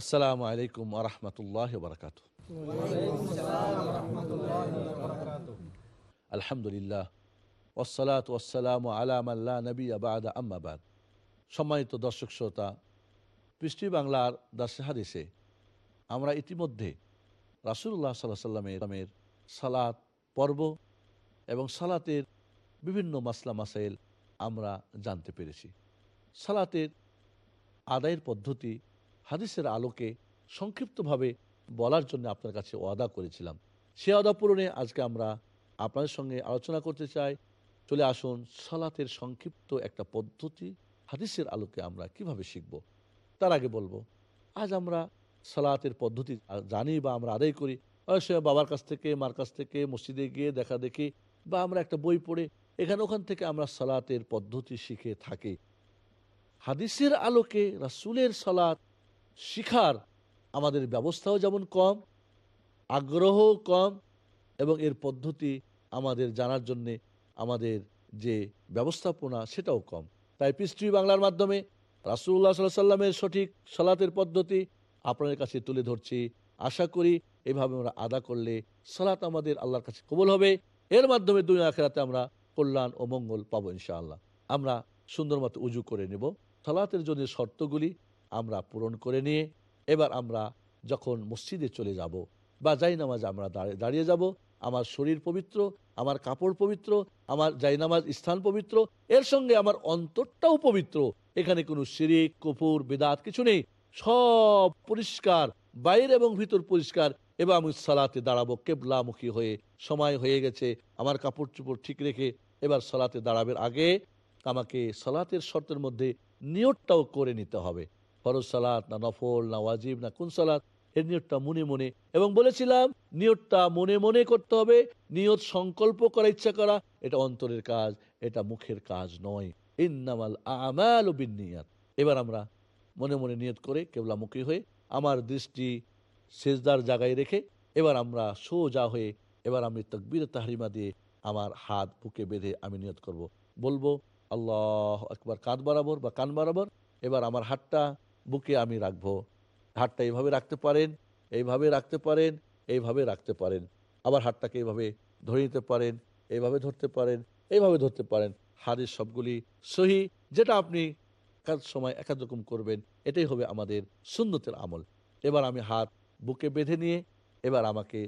আসসালামু আলাইকুম আরহামতুল্লাহ বারকাত আলহামদুলিল্লাহ ওসালাত ওসালাম আলাম আল্লাহ নবী আবাদ আম্মাবাদ সম্মানিত দর্শক শ্রোতা, পৃষ্টি বাংলার দাসে হাদিসে আমরা ইতিমধ্যে রাসুল্লাহ সাল্লাহ সাল্লামের সালাত, পর্ব এবং সালাতের বিভিন্ন মাসলা, মাসাইল আমরা জানতে পেরেছি। সালাতের আদায়ের পদ্ধতি হাদিসের আলোকে সংক্ষিপ্তভাবে বলার জন্য আপনার কাছে ওয়াদা করেছিলাম। সে ওয়াদা পূরণে আজকে আমরা আপনাদের সঙ্গে আলোচনা করতে চাই। চলে আসুন সালাতের সংক্ষিপ্ত একটা পদ্ধতি হাদিসের আলোকে আমরা কীভাবে শিখব। তার আগে বলব, আজ আমরা সালাতের পদ্ধতি জানি বা আমরা আদায় করি। অনেক সময় বাবার কাছ থেকে, মার কাছ থেকে, মসজিদে গিয়ে দেখা দেখি বা আমরা একটা বই পড়ে, এখানে ওখান থেকে আমরা সালাতের পদ্ধতি শিখে থাকি। হাদিসের আলোকে রাসুলের সালাত শিখার আমাদের ব্যবস্থাও যেমন কম আগ্রহ কম এবং এর পদ্ধতি আমাদের জানার জন্যে আমাদের যে ব্যবস্থাপনা সেটাও কম। তাই পৃষ্টি বাংলার মাধ্যমে রাসুল্লাহ সাল্লাহ সাল্লামের সঠিক সালাতের পদ্ধতি আপনাদের কাছে তুলে ধরছি। আশা করি এভাবে আমরা আদা করলে সালাত আমাদের আল্লাহর কাছে কবল হবে। এর মাধ্যমে দুই আখেরাতে আমরা কল্যাণ ও মঙ্গল পাবো ইনশাআল্লাহ। আমরা সুন্দর মতো উজু করে নেব। সালাতের জন্য শর্তগুলি আমরা পূরণ করে নিয়ে, এবার আমরা যখন মসজিদে চলে যাব বা যাই নামাজ আমরা দাঁড়িয়ে যাব, আমার শরীর পবিত্র, আমার কাপড় পবিত্র, আমার জাইনামাজ স্থান পবিত্র, এর সঙ্গে আমার অন্তরটাও পবিত্র, এখানে কোনো শিরিক কুপুর বেদাত কিছু নেই, সব পরিষ্কার, বাইরে এবং ভিতর পরিষ্কার, এবার আমি সালাতে দাঁড়াবো, কেবলামুখী হয়ে, সময় হয়ে গেছে, আমার কাপড় চুপড় ঠিক রেখে, এবার সালাতে দাঁড়াবের আগে, আমাকে সালাতের শর্তের মধ্যে নিয়তটাও করে নিতে হবে। ফরজ সালাত, না নফল, না ওয়াজিব, না কোন সালাত? এর নিয়তটা মনে মনে। এবং বলেছিলাম, নিয়তটা মনে মনে করতে হবে, নিয়ত সংকল্প করা, ইচ্ছা করা, এটা অন্তরের কাজ, এটা মুখের কাজ নয়। ইন্নামাল আমাল বিনিয়াত এবার আমরা মনে মনে নিয়ত করে কেবলামুখী হয়ে আমার দৃষ্টি সেজদার জায়গায় রেখে এবার আমরা সোজা হয়ে এবার আমি তকবির তাহরিমা দিয়ে আমার হাত বুকে বেঁধে আমি নিয়ত করব। বলব, আল্লাহ একবার কাঁধ বরাবর বা কান বরাবর। এবার আমার হাতটা বুকে আমি রাখব। হাতটা এইভাবে রাখতে পারেন, এইভাবে রাখতে পারেন, এইভাবে রাখতে পারেন। আবার হাতটাকে এইভাবে ধরে নিতে পারেন, এইভাবে ধরতে পারেন, এইভাবে ধরতে পারেন। হাড়ের সবগুলি সহি, যেটা আপনি একাদ সময় একাদ রকম করবেন, এটাই হবে আমাদের সুন্নতের আমল। এবার আমি হাত বুকে বেঁধে নিয়ে এবার আমাকে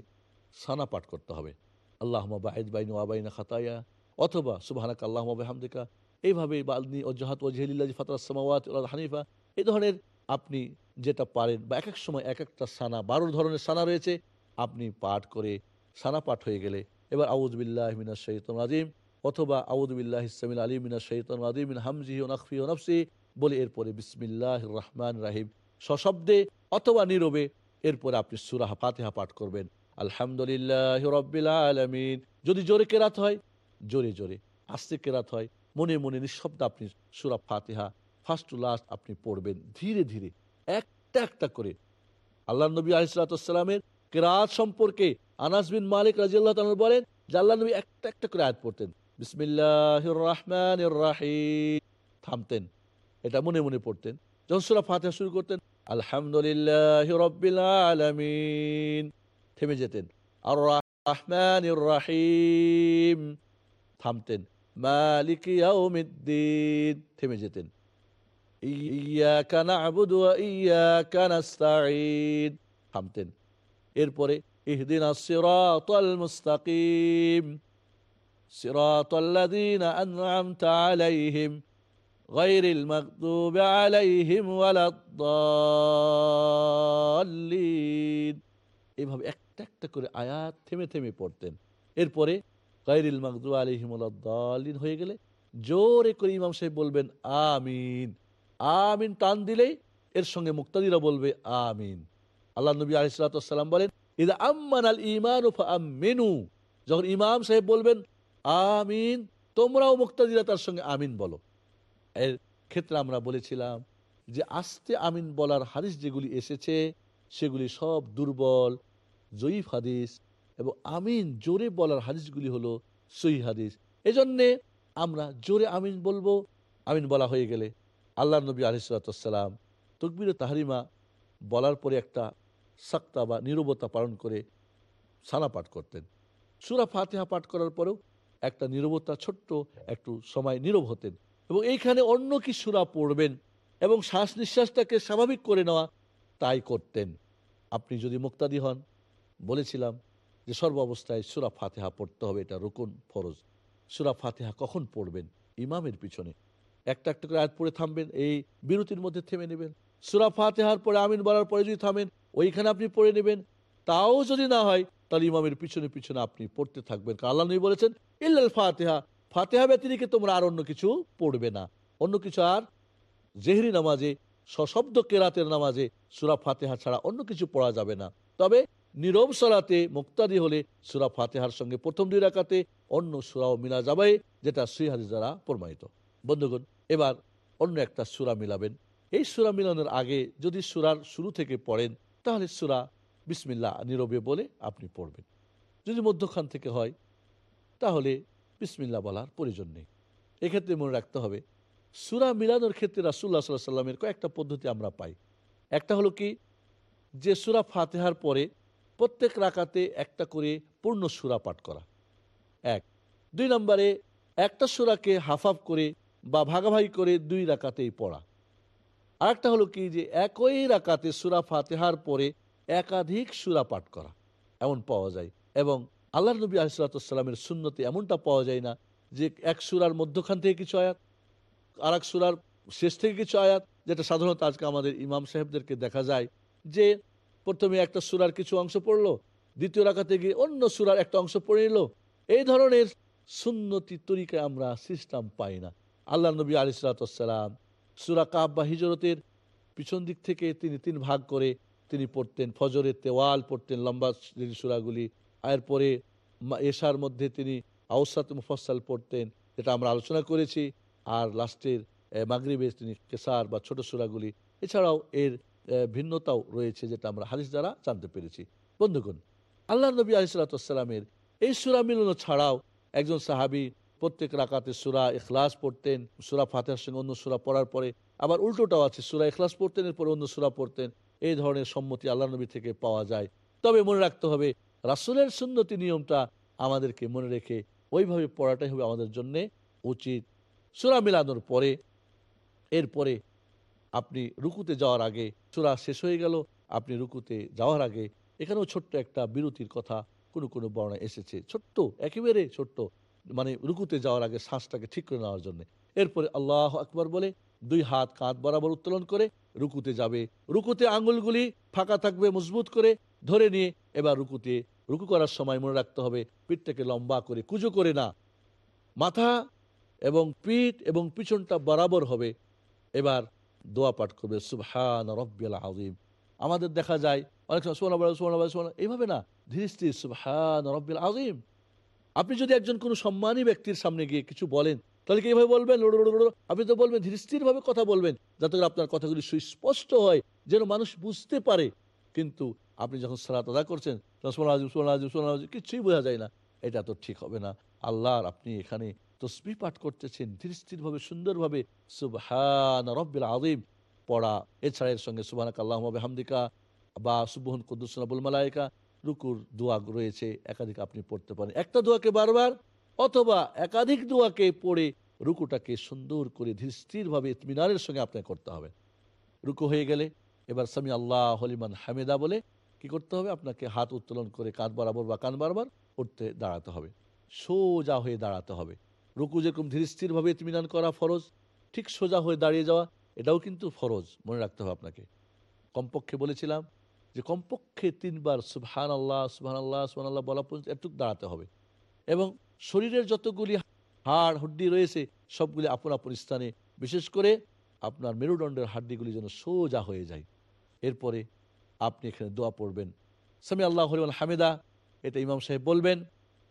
সানা পাঠ করতে হবে। আল্লাহ বাহিদ বাইন আবাইনা খাতায়া, অথবা সুবাহানাক আল্লাহ হামদিকা এইভাবে বালনি ওজাহাত ওজহিল্লাজি ফাতাসমাওয়াত হানিফা এই ধরনের আপনি যেটা পারেন বা এক এক সময় এক একটা সানা, বারো ধরনের সানা রয়েছে, আপনি পাঠ করে সানা পাঠ হয়ে গেলে এবার আউদবিল্লাহ মিনা শৈতন আজিম অথবা আউদবিল্লাহ ইসলামিল আলী মিনা শৈতন আজিম হামজি বলে এরপরে বিসমিল্লাহ রহমান রাহিম সশব্দে অথবা নীরবে এরপরে আপনি সুরাহ ফাতেহা পাঠ করবেন। আলহামদুলিল্লাহ রব্বিল আলমিন। যদি জোরে কেরাত হয়, জোরে জোরে। আস্তে কেরাত হয়, মনে মনে নিঃশব্দ আপনি সুরা ফাতেহা ফার্স্ট টু লাস্ট আপনি পড়বেন। ধীরে ধীরে, একটা একটা করে। আল্লাহ নবী আলিসালামের কেরাত সম্পর্কে আনাস বিন মালিক রাজিয়াল্লাহ বলেন, যে আল্লাহ নবী একটা একটা করে আয়াত পড়তেন বিসমিল্লাহ রহমান রাহিম, থামতেন। এটা মনে মনে পড়তেন। যখন সুরা ফাতেহা শুরু করতেন, আলহামদুলিল্লাহ রব্বিল আলমিন, থেমে যেতেন। আর রহমান রাহিম, থামতেন। মালিক থেমে যেতেন। ইয়াকা না'বুদু ওয়া ইয়াকা নাস্তাঈন থামতেন এরপরে ইহদিনাস সিরাতাল মুস্তাকিম সিরাতাল লাযীনা আন'আমতা আলাইহিম গায়রিল মাগদুবি আলাইহিম ওয়ালাদ-দাল্লিন এইভাবে একটা একটা করে আয়াত থেমে থেমে পড়তেন। এরপরে গায়রিল মাগদুবি আলাইহিম ওয়ালাদ-দাল্লিন হয়ে গেলে জোরে করে ইমাম সাহেব বলবেন, আমিন। আমিন টান দিলেই এর সঙ্গে মুক্তাদিরা বলবে আমিন। আল্লাহ নবী আলিসাল্লাম বলেন, ইদা আম্মান আল ইমান মেনু যখন ইমাম সাহেব বলবেন, আমিন, তোমরাও মুক্তাদিরা তার সঙ্গে আমিন বলো। এর ক্ষেত্রে আমরা বলেছিলাম যে, আস্তে আমিন বলার হাদিস যেগুলি এসেছে, সেগুলি সব দুর্বল, জয়ীফ হাদিস এবং আমিন জোরে বলার হাদিসগুলি হলো সহি হাদিস। এজন্যে আমরা জোরে আমিন বলব। আমিন বলা হয়ে গেলে আল্লাহ নবী আলিসাল্লাম তকবির তাহারিমা বলার পরে একটা সাক্তা বা নীরবতা পালন করে সানা পাঠ করতেন। সুরা ফাতেহা পাঠ করার পরেও একটা নীরবতা, ছোট্ট একটু সময় নীরব হতেন এবং এইখানে অন্য কি সুরা পড়বেন এবং শ্বাস নিঃশ্বাসটাকে স্বাভাবিক করে নেওয়া তাই করতেন। আপনি যদি মুক্তাদি হন, বলেছিলাম যে সর্ব অবস্থায় সুরা ফাতেহা পড়তে হবে, এটা রুকুন ফরজ। সুরা ফাতেহা কখন পড়বেন? ইমামের পিছনে। একটা একটা করে আয়াত পড়ে থামবেন, এই বিরতির মধ্যে থেমে নেবেন। সুরা ফাতেহার পরে আমিন বলার পরে যদি থামেন, ওইখানে আপনি পড়ে নেবেন। তাও যদি না হয়, তাহলে ইমামের পিছনে পিছনে আপনি পড়তে থাকবেন। আল্লাহ নবী বলেছেন, ইল্লাল ফাতেহা। ফাতেহা ব্যতিরিকে তোমরা আর অন্য কিছু পড়বে না? অন্য কিছু আর? জেহরি নামাজে, সশব্দ কেরাতের নামাজে সুরা ফাতেহা ছাড়া অন্য কিছু পড়া যাবে না। তবে নীরব সলাতে মুক্তাদি হলে সুরা ফাতেহার সঙ্গে প্রথম দুই রাকাতে অন্য সুরাও মিলা যাবে, যেটা হাদিস দ্বারা প্রমাণিত। বন্ধুগণ এবার অন্য একটা সুরা মিলাবেন। এই সুরা মিলানোর আগে যদি সুরার শুরু থেকে পড়েন, তাহলে সুরা বিসমিল্লা নীরবে বলে আপনি পড়বেন। যদি মধ্যখান থেকে হয়, তাহলে বিসমিল্লা বলার প্রয়োজন নেই। এক্ষেত্রে মনে রাখতে হবে, সুরা মিলানোর ক্ষেত্রে রাসুল্লাহ সাল্লাহ সাল্লামের কয়েকটা পদ্ধতি আমরা পাই। একটা হলো কি, যে সুরা ফাতেহার পরে প্রত্যেক রাকাতে একটা করে পূর্ণ সুরা পাঠ করা। এক। দুই নম্বরে, একটা সুরাকে হাফ করে বা ভাগাভাগি করে দুই রাকাতেই পড়া। আরেকটা হলো কি যে একই রাকাতে সুরা ফাতেহার পরে একাধিক সুরা পাঠ করা। এমন পাওয়া যায়। এবং আল্লাহ নবী আলিসাল্লামের শূন্যতে এমনটা পাওয়া যায় না যে এক সুরার মধ্যখান থেকে কিছু আয়াত আর এক সুরার শেষ থেকে কিছু আয়াত, যেটা সাধারণত আজকে আমাদের ইমাম সাহেবদেরকে দেখা যায় যে প্রথমে একটা সুরার কিছু অংশ পড়ল, দ্বিতীয় রাখাতে গিয়ে অন্য সুরার একটা অংশ পড়ে নিল। এই ধরনের সুন্নতি তরিকায় আমরা সিস্টেম পাই না। আল্লাহ নবী আলিসাল্লাম সুরা কাব বা হিজরতের পিছন দিক থেকে তিনি তিন ভাগ করে তিনি পড়তেন। ফজরের তেওয়াল পড়তেন লম্বা সুরাগুলি। এরপরে এশার মধ্যে তিনি আউসাত মুফাসাল পড়তেন। যেটা আমরা আলোচনা করেছি। আর লাস্টের মাগরিবে তিনি কেসার বা ছোট সুরাগুলি। এছাড়াও এর ভিন্নতাও রয়েছে যেটা আমরা হাদিস দ্বারা জানতে পেরেছি। বন্ধুগণ আল্লাহ নবী আলিসাল্লামের এই সুরা মিলন ছাড়াও একজন সাহাবি প্রত্যেক রাকাতে সুরা এখলাস পড়তেন, সুরা ফাতেহার সঙ্গে অন্য সুরা পড়ার পরে আবার উল্টোটাও আছে, সুরা এখলাস পড়তেন, এরপরে অন্য সুরা পড়তেন। এই ধরনের সম্মতি আল্লাহ নবী থেকে পাওয়া যায়। তবে মনে রাখতে হবে, রাসুলের সুন্নতি নিয়মটা আমাদেরকে মনে রেখে ওইভাবে পড়াটাই হবে আমাদের জন্যে উচিত। সুরা মিলানোর পরে, এরপরে আপনি রুকুতে যাওয়ার আগে, সুরা শেষ হয়ে গেল, আপনি রুকুতে যাওয়ার আগে, এখানেও ছোট্ট একটা বিরতির কথা কোনো কোনো বর্ণায় এসেছে। ছোট্ট, একেবারে ছোট্ট। মানে রুকুতে যাওয়ার আগে শ্বাসটাকে ঠিক করে নেওয়ার জন্য। এরপরে আল্লাহ আকবর বলে, দুই হাত কাঁধ বরাবর উত্তোলন করে রুকুতে যাবে। রুকুতে আঙুলগুলি ফাঁকা থাকবে, মজবুত করে ধরে নিয়ে এবার রুকুতে রুকু করার সময় মনে রাখতে হবে, পিঠটাকে লম্বা করে কুজো করে না। মাথা এবং পিঠ এবং পিছনটা বরাবর হবে। এবার দোয়া পাঠ করবে, সুবহান রব্বিল আজিম আমাদের দেখা যায়, অনেক সময় সোনা সোনা সোনা এইভাবে না, ধীরে স্থির সুবহান রব্বিল আজিম আপনি যদি একজন কোনো সম্মানী ব্যক্তির সামনে গিয়ে কিছু বলেন, তাহলে কি এইভাবে বলবেন? আপনি তো বলবেন, ধীরস্থিরভাবে কথা বলবেন, যাতে করে আপনার কথাগুলি সুস্পষ্ট হয়, যেন মানুষ বুঝতে পারে। কিন্তু আপনি যখন সালাত আদা করছেন কিছুই বোঝা যায় না। এটা তো ঠিক হবে না। আল্লাহর আপনি এখানে তসবি পাঠ করতেছেন ধীর স্থিরভাবে সুন্দরভাবে। সুবহান রব্বিল আজিম পড়া, এছাড়া এর সঙ্গে সুবাহানাক আল্লাহ হামদিকা বা সুবহন কুদ্দুসনাবুল মালায়িকা। রুকুর দোয়া রয়েছে, একাধিক আপনি পড়তে পারেন। একটা দোয়াকে বারবার, অথবা একাধিক দোয়াকে পড়ে রুকুটাকে সুন্দর করে ধীর স্থিরভাবে ইতমিনারের সঙ্গে আপনাকে করতে হবে। রুকু হয়ে গেলে, এবার সামি আল্লাহ হলিমান হামেদা বলে কি করতে হবে? আপনাকে হাত উত্তোলন করে কাঁধ বরাবর বা কান বারবার উঠতে দাঁড়াতে হবে। সোজা হয়ে দাঁড়াতে হবে। রুকু যেরকম ধীর স্থিরভাবে ইতমিনান করা ফরজ, ঠিক সোজা হয়ে দাঁড়িয়ে যাওয়া, এটাও কিন্তু ফরজ। মনে রাখতে হবে আপনাকে। কমপক্ষে বলেছিলাম যে কমপক্ষে তিনবার সুবহান আল্লাহ সুবহান আল্লাহ সুবহান আল্লাহ বলা পর্যন্ত একটু দাঁড়াতে হবে। এবং শরীরের যতগুলি হাড় হড্ডি রয়েছে, সবগুলি আপন আপন স্থানে, বিশেষ করে আপনার মেরুদণ্ডের হাড্ডিগুলি যেন সোজা হয়ে যায়। এরপরে আপনি এখানে দোয়া পড়বেন। সামি আল্লাহ হরিমান হামেদা, এটা ইমাম সাহেব বলবেন,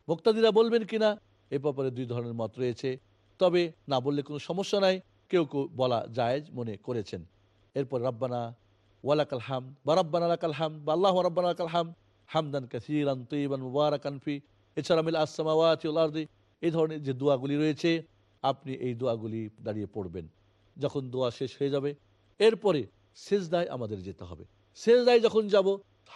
মুক্তাদিরা বলবেন কিনা, এ ব্যাপারে দুই ধরনের মত রয়েছে। তবে না বললে কোনো সমস্যা নাই, কেউ কেউ বলা জায়েজ মনে করেছেন। এরপর, রাব্বানা ওয়ালাকাল হাম বা রাব্বানা হাম বা আল্লাহ রাব্বানা লাকাল হাম হামদান কাসিরান তৈবান মুবারাকান ফি, এছাড়া মিল আসসামাওয়াতি এই ধরনের যে দোয়াগুলি রয়েছে, আপনি এই দোয়াগুলি দাঁড়িয়ে পড়বেন। যখন দোয়া শেষ হয়ে যাবে, এরপরে সেজদায় আমাদের যেতে হবে। সেজদায় যখন যাব,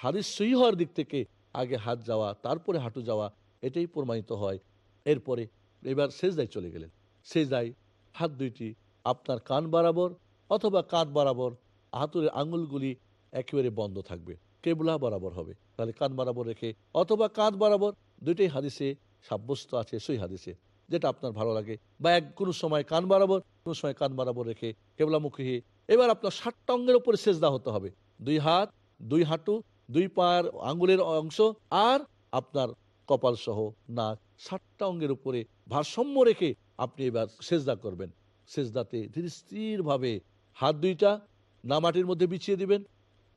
হাদিস সহি হওয়ার দিক থেকে আগে হাত যাওয়া, তারপরে হাঁটু যাওয়া, এটাই প্রমাণিত হয়। এরপরে এবার সেজদায় চলে গেলেন। সেজদায় হাত দুইটি আপনার কান বরাবর অথবা কাঁধ বরাবর হাতুরের আঙুলগুলি একেবারে বন্ধ থাকবে। কেবলা বরাবর হবে। তাহলে কান বরাবর রেখে অথবা কাঁধ বরাবর দুইটাই হাদিসে সাব্যস্ত আছে সই হাদিসে। যেটা আপনার ভালো লাগে। বা এক কোনো সময় কান বরাবর, কোনো সময় কান বরাবর রেখে কেবলামুখী হয়ে এবার আপনার ষাটটা অঙ্গের উপরে সেজদা হতে হবে। দুই হাত, দুই হাঁটু, দুই পায়ের আঙ্গুলের অংশ আর আপনার কপাল সহ নাক। ষাটটা অঙ্গের উপরে ভারসাম্য রেখে আপনি এবার সেজদা করবেন। সেজদাতে ধীর স্থিরভাবে হাত দুইটা না মাটির মধ্যে বিছিয়ে দিবেন।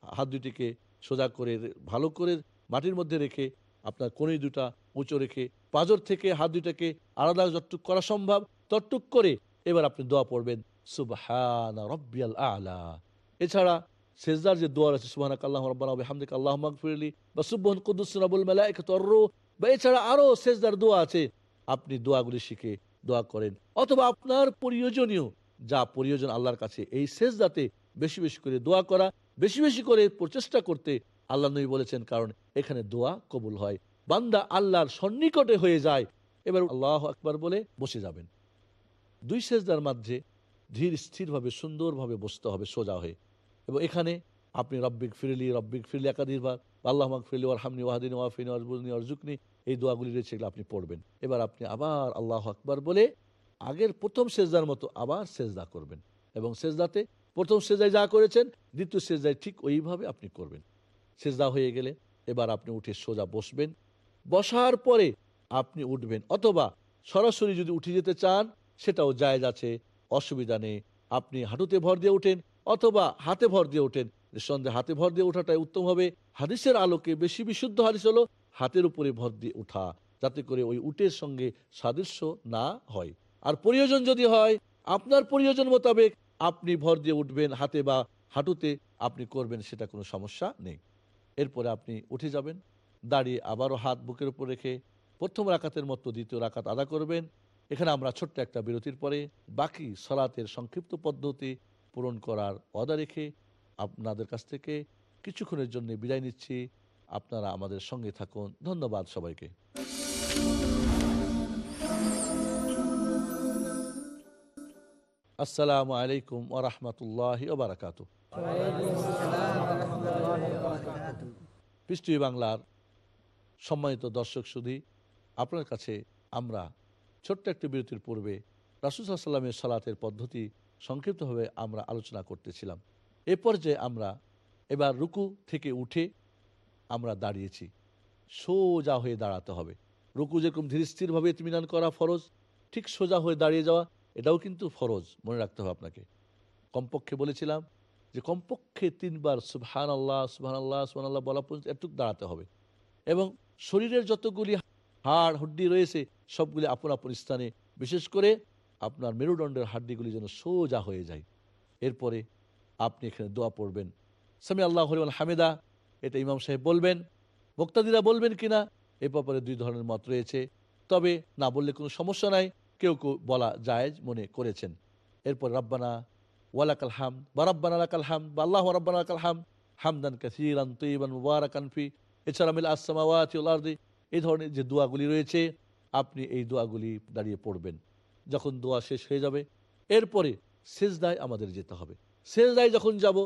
হাত দুটিকে সোজা করে ভালো করে মাটির মধ্যে রেখে আপনার কোণে দুটা উঁচু রেখে পাজর থেকে হাত দুটাকে আলাদা যতটুক করা সম্ভব, ততটুক করে এবার আপনি দোয়া পড়বেন, সুবহানা রব্বিয়াল আলা। এছাড়া সেজদার যে দোয়া আছে সুবহানাক আল্লাহ রাব্বানা ওয়া বিহামদিক আল্লাহু বা সুবহান কুদ্দুস রাব্বুল মালাইকাতু ওয়ার বা এছাড়া আরও সেজদার দোয়া আছে, আপনি দোয়াগুলি শিখে দোয়া করেন। অথবা আপনার প্রয়োজনীয়, যা প্রয়োজন আল্লাহর কাছে, এই সেজদাতে বেশি বেশি করে দোয়া করা, বেশি বেশি করে প্রচেষ্টা করতে আল্লাহ নবী বলেছেন, কারণ এখানে দোয়া কবুল হয়। বান্দা আল্লাহর সন্নিকটে হয়ে যায়, এবার আল্লাহ আকবার বলে বসে যাবেন। দুই সেজদার মাঝে ধীর স্থিরভাবে, সুন্দরভাবে বসতে হবে, সোজা হয়ে। এবং এখানে আপনি রব্বিক ফিরলি রব্বিক ফিরলি একাধিকবার আল্লাহ মাক ফিরলি ওর হামনি ওয়াহাদিন, ওয়াফিন ওয়াজবুজনি অর্জুকনি এই দোয়াগুলি রয়েছে, এগুলো আপনি পড়বেন। এবার আপনি আবার আল্লাহ আকবার বলে আগের প্রথম সেজদার মতো আবার সেজদা করবেন। এবং সেজদাতে প্রথম সেজায় যা করেছেন, দ্বিতীয় সেজায় ঠিক ওইভাবে আপনি করবেন। সেজদা হয়ে গেলে এবার আপনি উঠে সোজা বসবেন। বসার পরে আপনি উঠবেন, অথবা সরাসরি যদি উঠে যেতে চান, সেটাও জায়েজ আছে, অসুবিধা নেই। আপনি হাঁটুতে ভর দিয়ে ওঠেন, অথবা হাতে ভর দিয়ে ওঠেন। নিঃসন্দেহে হাতে ভর দিয়ে ওঠাটাই উত্তম হবে। হাদিসের আলোকে বেশি বিশুদ্ধ হাদিস হলো হাতের উপরে ভর দিয়ে ওঠা, যাতে করে ওই উটের সঙ্গে সাদৃশ্য না হয়। আর প্রয়োজন যদি হয়, আপনার প্রয়োজন মোতাবেক আপনি ভর দিয়ে উঠবেন হাতে বা হাঁটুতে, আপনি করবেন সেটা কোনো সমস্যা নেই। এরপরে আপনি উঠে যাবেন, দাঁড়িয়ে আবারও হাত বুকের উপর রেখে প্রথম রাকাতের মতো দ্বিতীয় রাকাত আদা করবেন। এখানে আমরা ছোট্ট একটা বিরতির পরে বাকি সলাতের সংক্ষিপ্ত পদ্ধতি পূরণ করার অদা রেখে আপনাদের কাছ থেকে কিছুক্ষণের জন্য বিদায় নিচ্ছি। আপনারা আমাদের সঙ্গে থাকুন। ধন্যবাদ সবাইকে। আসসালামু আলাইকুম ওরহমতুল্লাহ ওবরাকাত পৃষ্টি বাংলার সম্মানিত দর্শক সুধী, আপনার কাছে আমরা ছোট্ট একটি বিরতির পূর্বে রাসুল সাল্লামের সালাতের পদ্ধতি সংক্ষিপ্তভাবে আমরা আলোচনা করতেছিলাম। এ পর্যায়ে আমরা এবার রুকু থেকে উঠে আমরা দাঁড়িয়েছি। সোজা হয়ে দাঁড়াতে হবে। রুকু যেরকম ধীর স্থিরভাবে ইতমিনান করা ফরজ, ঠিক সোজা হয়ে দাঁড়িয়ে যাওয়া এটাও কিন্তু ফরজ, মনে রাখতে হবে আপনাকে। কমপক্ষে বলেছিলাম যে কমপক্ষে তিনবার সুবহান আল্লাহ সুবহান আল্লাহ সুবহান আল্লাহ বলা পর্যন্ত একটু দাঁড়াতে হবে। এবং শরীরের যতগুলি হাড় হড্ডি রয়েছে, সবগুলি আপন আপন স্থানে, বিশেষ করে আপনার মেরুদণ্ডের হাড্ডিগুলি যেন সোজা হয়ে যায়। এরপরে আপনি এখানে দোয়া পড়বেন। সামি আল্লাহ হরিমান হামেদা, এটা ইমাম সাহেব বলবেন বক্তাদিরা বলবেন কিনা, এ ব্যাপারে দুই ধরনের মত রয়েছে। তবে না বললে কোনো সমস্যা নাই। কেউ কেউ বলা জায়েজ মনে করেছেন। এরপর রব্বানা ওয়ালাকাল হাম বা রব্বানা লাকাল হাম বা আল্লাহ রব্বানা লাকাল হাম হামদান কাসিরান তৈবান মুবারাকান ফি, এছাড়া মিল আসসামাওয়াতি এই ধরনের যে দোয়াগুলি রয়েছে, আপনি এই দোয়াগুলি দাঁড়িয়ে পড়বেন। যখন দোয়া শেষ হয়ে যাবে, এরপরে সেজদায় আমাদের যেতে হবে। সেজদায় যখন যাব,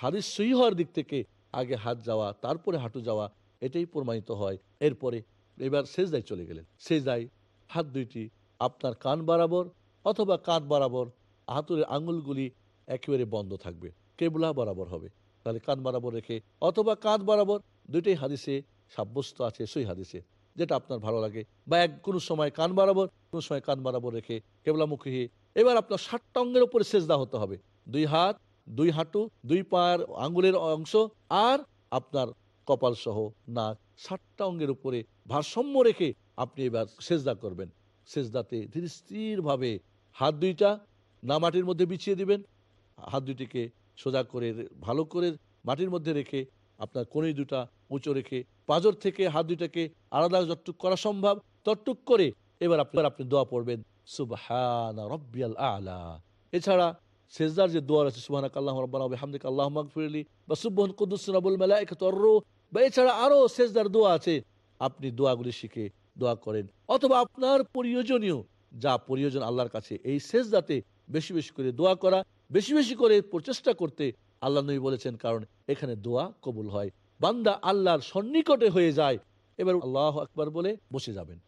হাদিস সহি হওয়ার দিক থেকে আগে হাত যাওয়া, তারপরে হাঁটু যাওয়া, এটাই প্রমাণিত হয়। এরপরে এবার সেজদায় চলে গেলেন। সেজদায় হাত দুইটি আপনার কান বরাবর অথবা কাঁধ বরাবর হাতুরের আঙুলগুলি একেবারে বন্ধ থাকবে, কেবলা বরাবর হবে। তাহলে কান বরাবর রেখে অথবা কাঁধ বরাবর দুইটাই হাদিসে সাব্যস্ত আছে সই হাদিসে। যেটা আপনার ভালো লাগে। বা এক কোনো সময় কান বরাবর, কোনো সময় কান বরাবর রেখে কেবলামুখী হয়ে এবার আপনার ষাটটা অঙ্গের উপরে সেজদা হতে হবে। দুই হাত, দুই হাঁটু, দুই পায়ের আঙ্গুলের অংশ আর আপনার কপাল সহ নাক। ষাটটা অঙ্গের উপরে ভারসাম্য রেখে আপনি এবার সেজদা করবেন। সেজদাতে ধীর স্থিরভাবে হাত দুইটা না মাটির মধ্যে বিছিয়ে দিবেন। হাত দুইটিকে সোজা করে ভালো করে মাটির মধ্যে রেখে আপনার কোণে দুটা উঁচু রেখে পাজর থেকে হাত দুইটাকে আলাদা যতটুক করা সম্ভব ততটুক করে এবার আপনি আপনি দোয়া পড়বেন, সুবহানা রব্বিয়াল আলা। এছাড়া সেজদার যে দোয়ার আছে সুবাহ আল্লাহ রব্বানা হামদিক আল্লাহ মাগফিরলি বা সুবহন কুদ্দুস রাবুল মালাইকাত রু বা এছাড়া আরও সেজদার দোয়া আছে। আপনি দোয়াগুলি শিখে দোয়া করেন। অথবা আপনার প্রয়োজনীয়, যা প্রয়োজন আল্লাহর কাছে, এই সেজদাতে বেশি বেশি করে দোয়া করা, বেশি বেশি করে প্রচেষ্টা করতে আল্লাহ নবী বলেছেন, কারণ এখানে দোয়া কবুল হয়। বান্দা আল্লাহর সন্নিকটে হয়ে যায়, এবার আল্লাহ আকবার বলে বসে যাবেন।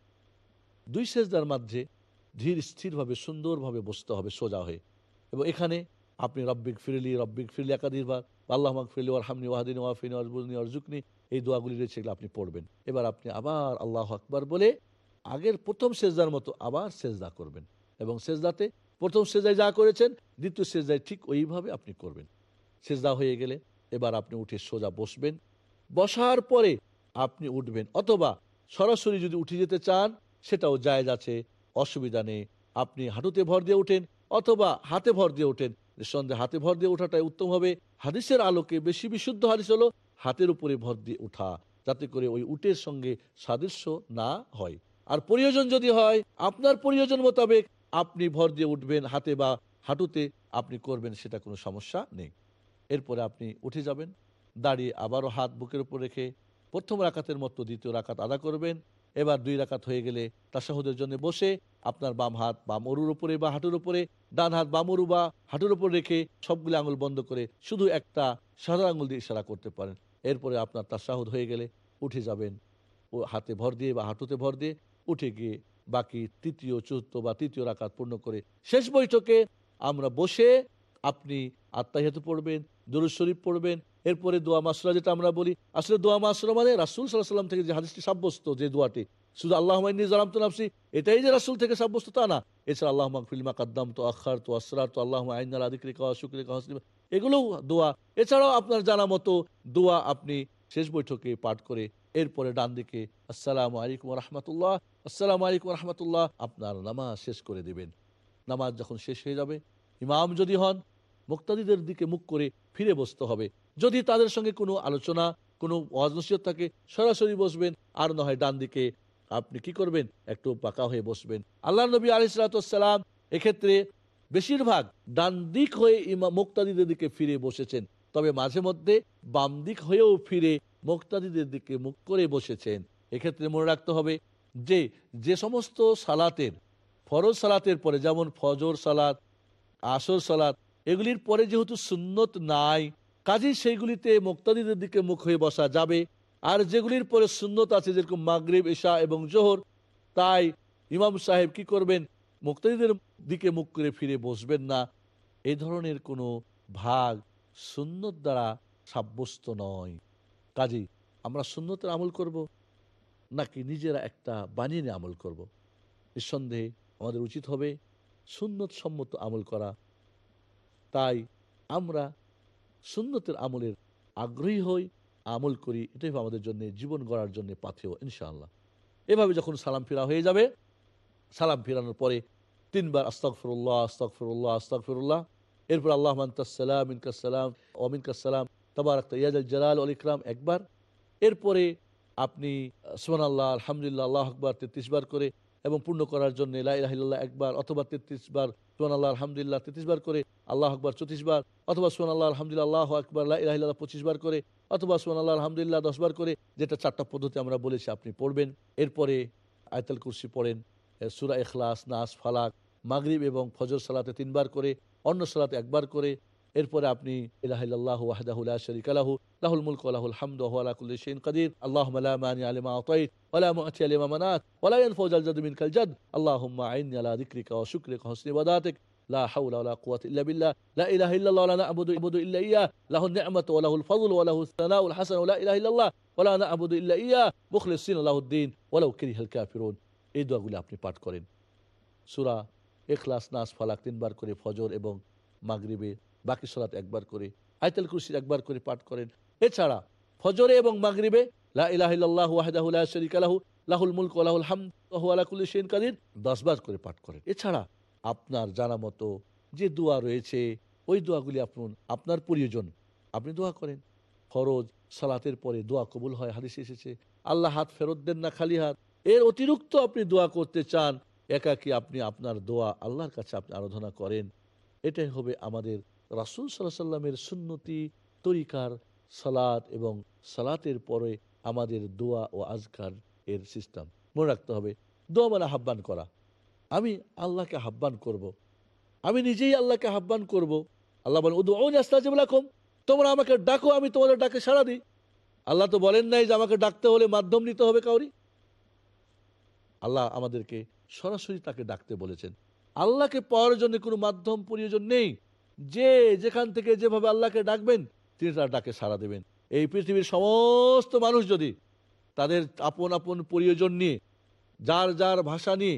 দুই সেজদার মাঝে ধীর স্থিরভাবে, সুন্দরভাবে বসতে হবে, সোজা হয়ে। এবং এখানে আপনি রব্বিক ফিরলি রব্বিক ফিরলি একাধিকবার, আল্লাহ ফিরলি ওয়ারহামনি, ওয়াহাদিন, ওয়াফিন অর্জুকনি এই দোয়াগুলি রয়েছে, এগুলো আপনি পড়বেন। এবার আপনি আবার আল্লাহ আকবার বলে আগের প্রথম সেজদার মতো আবার সেজদা করবেন এবং সেজদাতে প্রথম সেজায় যা করেছেন, দ্বিতীয় সেজায় ঠিক ওইভাবে আপনি করবেন। সেজদা হয়ে গেলে এবার আপনি উঠে সোজা বসবেন। বসার পরে আপনি উঠবেন অথবা সরাসরি যদি উঠে যেতে চান, সেটাও জায়জ আছে, অসুবিধা নেই। আপনি হাঁটুতে ভর দিয়ে ওঠেন অথবা হাতে ভর দিয়ে ওঠেন। নিঃসন্দেহে হাতে ভর দিয়ে ওঠাটাই উত্তম হবে। হাদিসের আলোকে বেশি বিশুদ্ধ হাদিস হলো হাতের উপরে ভর দিয়ে উঠা, যাতে করে ওই উটের সঙ্গে সাদৃশ্য না হয়। আর প্রয়োজন যদি হয়, আপনার প্রয়োজন মোতাবেক আপনি ভর দিয়ে উঠবেন হাতে বা হাঁটুতে, আপনি করবেন সেটা কোনো সমস্যা নেই। এরপরে আপনি উঠে যাবেন, দাঁড়িয়ে আবারও হাত বুকের উপর রেখে প্রথম রাকাতের মতো দ্বিতীয় রাকাত আদা করবেন। এবার দুই রাকাত হয়ে গেলে তাসাহুদের জন্য বসে আপনার বাম হাত বাম অরুর উপরে বা হাঁটুর উপরে, ডান হাত বাম অরু বা হাঁটুর উপর রেখে সবগুলো আঙুল বন্ধ করে শুধু একটা সাদা আঙুল দিয়ে ইশারা করতে পারেন। এরপরে আপনার তাসাহুদ হয়ে গেলে উঠে যাবেন। ও হাতে ভর দিয়ে বা হাঁটুতে ভর দিয়ে উঠে গিয়ে বাকি তৃতীয়, চতুর্থ বা তৃতীয় রাকাত পূর্ণ করে শেষ বৈঠকে আমরা বসে আপনি আত্মাহিয়াত পড়বেন, দরুদ শরীফ পড়বেন, এরপরে দোয়া মাসরা যেটা আমরা বলি, আসলে দোয়া মাসরা মানে রাসুল সাল্লাহ সাল্লাম থেকে যে হাদিসটি সাব্যস্ত যে দোয়াটি। শুধু আল্লাহ জালাম তো নাফসি, এটাই যে রাসুল থেকে সাব্যস্ত তা না। এছাড়া আল্লাহ ফিল্মা কাদ্দাম তো আখার তো আসরার তো আল্লাহ আইন আদিক্রিকা শুক্রিকা হসলিম এগুলোও দোয়া। এছাড়াও আপনার জানা মতো দোয়া আপনি শেষ বৈঠকে পাঠ করে এরপরে ডান দিকে আসসালামু আলাইকুম রহমতুল্লাহ, আসসালামু আলাইকুম রহমতুল্লাহ, আপনার নামাজ শেষ করে দিবেন। নামাজ যখন শেষ হয়ে যাবে ইমাম যদি হন, মুক্তাদিদের দিকে মুখ করে ফিরে বসতে হবে। যদি তাদের সঙ্গে কোনো আলোচনা, কোনো ওয়াজনসিয়ত থাকে, সরাসরি বসবেন, আর না হয় ডান দিকে আপনি কি করবেন? একটু পাকা হয়ে বসবেন। আল্লাহ নবী আলিসালাম এক্ষেত্রে বেশিরভাগ ডান দিক হয়ে ইমা মুক্তাদিদের দিকে ফিরে বসেছেন। তবে মাঝে মধ্যে বাম দিক হয়েও ফিরে মুক্তাদিদের দিকে মুখ করে বসেছেন। এক্ষেত্রে মনে রাখতে হবে যে যে সমস্ত সালাতের ফরজ সালাতের পরে, যেমন ফজর সালাত আসর সালাত, এগুলির পরে যেহেতু সুন্নত নাই কাজী সেইগুলিতে মুক্তাদিদের দিকে মুখ হয়ে বসা যাবে। আর যেগুলির পরে সুন্নত আছে, যেরকম মাগরিব এশা এবং জোহর, তাই ইমাম সাহেব কি করবেন? মুক্তাদিদের দিকে মুখ করে ফিরে বসবেন না। এ ধরনের কোনো ভাগ সুন্নত দ্বারা সাব্যস্ত নয়। কাজী আমরা সুন্নতের আমল করব, নাকি নিজেরা একটা বানিয়ে নিয়ে আমল করব? নিঃসন্দেহে আমাদের উচিত হবে সুন্নত সম্মত আমল করা। তাই আমরা সুন্নতের আমলের আগ্রহী হই, আমল করি, এটাই আমাদের জন্য, জীবন গড়ার জন্য পাথেও ইনশাআল্লাহ। এভাবে যখন সালাম ফিরা হয়ে যাবে, সালাম ফিরানোর পরে তিনবার আস্তক ফিরুল্লাহ আস্তক ফিরুল্লাহ আস্তক ফিরুল্লাহ এরপর আল্লাহ মান্তাসালাম ইনকাসালাম অমিনকাসালাম তবার ইয়াজ জালাল আল ইকরাম, একবার। এরপরে আপনি সুমান আল্লাহ আলহামদুলিল্লাহ, আল্লাহ আকবর, তেত্রিশ বার করে এবং পূর্ণ করার জন্য লাইলাহিল্লাহ একবার অথবা তেত্রিশ বার সুমান আল্লাহ আলহামদুলিল্লাহ তেত্রিশ বার করে আল্লাহ আকবর চৌত্রিশ বার, অথবা সুমান আল্লাহ আলহামদুলিল্লাহ আল্লাহ আকবর লাইলাহিল্লাহ পঁচিশ বার করে, অথবা সুমান আল্লাহ আলহামদুলিল্লাহ দশ বার করে, যেটা চারটা পদ্ধতি আমরা বলেছি আপনি পড়বেন। এরপরে আয়তাল কুরসি পড়েন সুরা এখলাস নাস, ফালাক, মাগরিব এবং ফজর সালাতে তিনবার করে, অন্য সালাতে একবার করে, এরপরে আপনি ইলাহিল্লাহ ওয়াহদাহুল্লাহ শরিক আলাহু লাহুল মুলক ওয়ালাহুল হামদু ওয়া আলা কুল্লি শাইইন কাদির আল্লাহুম্মা লা মানি আলিমা আতাইত ওয়া লা মুআতি লিমা মানাত ওয়া লা ইয়ানফাউ জাল জাদ মিনকাল জাদ আল্লাহুম্মা আইন্নি আলা যিকরিকা ওয়া শুকরিকা ওয়া হুসনি ইবাদাতিক لا حول ولا قوة إلا بالله لا إله إلا الله ولا نعبد عبد إلا إياه له النعمة وله الفضل وله الثناء الحسن ولا إله إلا الله ولا نعبد إلا إياه مخلصين له الدين ولو كره الكافرون এই দোয়াগুলি আপনি পাঠ করেন সুরা এখলাস নাস ফালাক তিনবার করে ফজর এবং মাগরিবে বাকি সলাত একবার করে আয়তাল কুরসির একবার করে পাঠ করেন এছাড়া ফজরে এবং মাগরিবে লা ইলাহিল্লাহ ওয়াহদাহু লা লাহুল মুলক ওয়া লাহুল হামদ, ওয়া হুয়া আলা কুল্লি শাইইন কাদির 10 বার করে পাঠ করেন। এছাড়া আপনার জানা মতো যে দোয়া রয়েছে, ওই দোয়াগুলি আপন আপনার প্রয়োজন, আপনি দোয়া করেন। ফরজ, সালাতের পরে দোয়া কবুল হয়, হাদিসে এসেছে, আল্লাহ হাত ফেরত দেন না খালি হাত। এর অতিরিক্ত আপনি দোয়া করতে চান, একাকি আপনি আপনার দোয়া আল্লাহর কাছে আপনি আরাধনা করেন। এটাই হবে আমাদের রাসুল সাল্লাহ সাল্লামের সুন্নতি তরিকার সালাত এবং সালাতের পরে আমাদের দোয়া ও আজকার এর সিস্টেম মনে রাখতে হবে, দোয়া মানে আহ্বান করা। আমি আল্লাহকে আহ্বান করব। আমি নিজেই আল্লাহকে আহ্বান করব। আল্লাহ বলেন উদু রাখুম তোমরা আমাকে ডাকো, আমি তোমাদের ডাকে সাড়া দিই। আল্লাহ তো বলেন নাই যে আমাকে ডাকতে হলে মাধ্যম নিতে হবে কাউরি। আল্লাহ আমাদেরকে সরাসরি তাকে ডাকতে বলেছেন। আল্লাহকে পাওয়ার জন্য কোনো মাধ্যম, প্রয়োজন নেই। যে যেখান থেকে যেভাবে আল্লাহকে ডাকবেন তিনি তার ডাকে সাড়া দেবেন। এই পৃথিবীর সমস্ত মানুষ যদি তাদের আপন আপন প্রয়োজন নিয়ে, যার যার ভাষা নিয়ে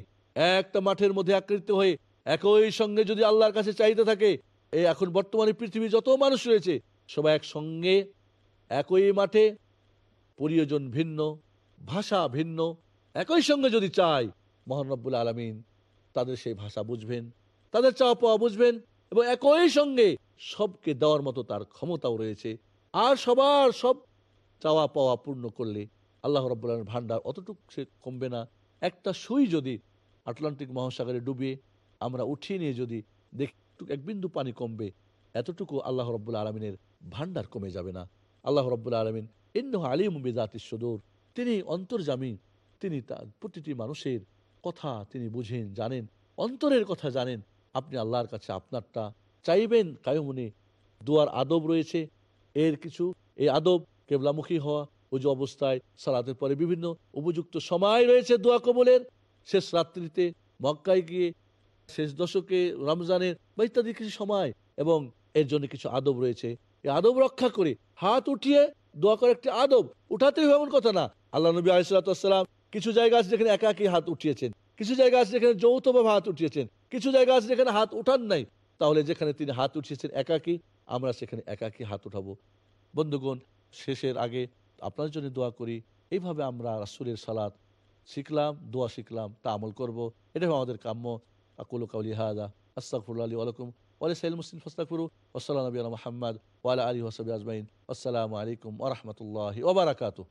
একটা মাঠের মধ্যে আকৃত হয়ে একই সঙ্গে যদি আল্লাহর কাছে চাইতে থাকে এই এখন বর্তমানে পৃথিবী যত মানুষ রয়েছে, সবাই একসঙ্গে একই মাঠে প্রয়োজন ভিন্ন, ভাষা ভিন্ন, একই সঙ্গে যদি চায় মহানব্বুল আলমিন তাদের সেই ভাষা বুঝবেন, তাদের চাওয়া পাওয়া বুঝবেন এবং একই সঙ্গে সবকে দেওয়ার মতো তার ক্ষমতাও রয়েছে। আর সবার সব চাওয়া পাওয়া পূর্ণ করলে আল্লাহ রব্বুল্লাহ ভান্ডার অতটুকু সে কমবে না। একটা সুই যদি আটলান্টিক মহাসাগরে ডুবিয়ে আমরা উঠিয়ে নিয়ে যদি দেখ এক বিন্দু পানি কমবে, এতটুকু আল্লাহ রব্বুল আলমিনের ভান্ডার কমে যাবে না। আল্লাহ রব্বুল আলমিন ইন্ন আলিম বেদাতি সদর। তিনি অন্তর্জামী, তিনি তার প্রতিটি মানুষের কথা তিনি বুঝেন, জানেন, অন্তরের কথা জানেন। আপনি আল্লাহর কাছে আপনারটা চাইবেন কায়মনে দুয়ার আদব রয়েছে, এর কিছু, এই আদব কেবলামুখী হওয়া উজু অবস্থায় সালাতের পরে বিভিন্ন উপযুক্ত সময় রয়েছে দোয়া কবলের, শেষ রাত্রিতে মক্কায় গিয়ে, শেষ দশকে রমজানের বা ইত্যাদি কিছু সময় এবং এর জন্য কিছু আদব রয়েছে। এই আদব রক্ষা করে হাত উঠিয়ে দোয়া করে একটি আদব, উঠাতেই হবে এমন কথা না। আল্লাহ নবী আলিসাল্লাম কিছু জায়গা আছে যেখানে একাকি হাত উঠিয়েছেন, কিছু জায়গা আছে যেখানে যৌথভাবে হাত উঠিয়েছেন, কিছু জায়গা আছে যেখানে হাত উঠান নাই। তাহলে যেখানে তিনি হাত উঠিয়েছেন একাকি, আমরা সেখানে একাকি হাত উঠাবো। বন্ধুগণ, শেষের আগে আপনার জন্য দোয়া করি। এইভাবে আমরা রাসুলের সালাত শিখলাম, দোয়া শিখলাম, তা আমল করব। এটা আমাদের কাম্য। আকুল কাউলি হাদা আস্তাকফুল্লা আলী আলকুম ওয়ালি সাইল মুসলিম ফস্তাকফুরু ওসালাম নবীনা মোহাম্মদ ওয়ালা আলী ওসবি আজমাইন। আসসালামু আলাইকুম ওরহমতুল্লাহ ওবরাকাতু